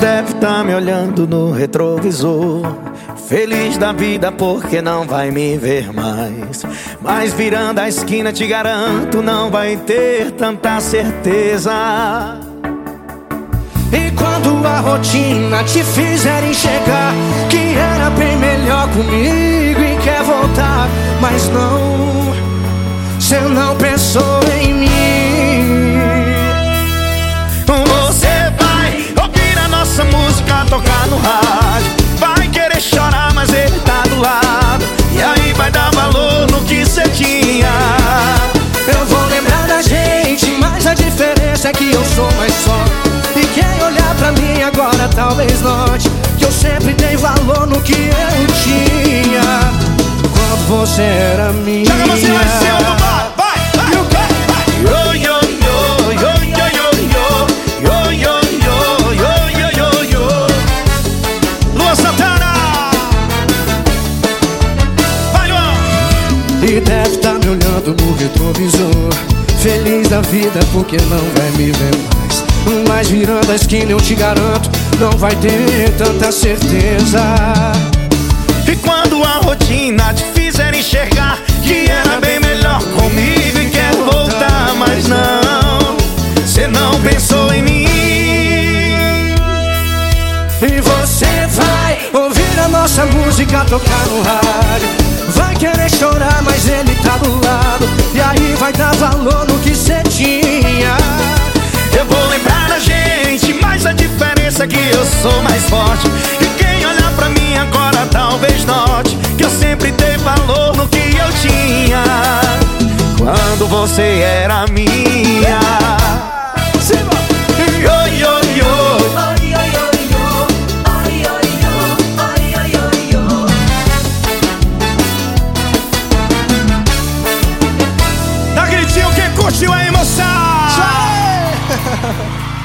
Deve tá me olhando no retrovisor. Feliz da vida porque não vai me ver mais. Mas virando a esquina te garanto Não vai ter tanta certeza. E quando a rotina te fizer enxergar Que era bem melhor comigo e quer voltar Mas não, cê não pensou em mim você era minha. Joga você lá em cima, E deve estar tá me olhando no retrovisor. Feliz da vida porque não vai me ver mais. Mas virando a esquina eu te garanto Não vai ter tanta certeza. E quando a rotina te fizer enxergar Que era bem melhor comigo e quer voltar Mas não, cê não pensou em mim. E você vai ouvir a nossa música tocar no rádio. Vai querer chorar, mas ele tá do lado. E aí vai dar valor no que cê tinha. Eu vou lembrar da gente, mas a diferença é que eu sou mais forte você era minha. Curtiu aí, moça?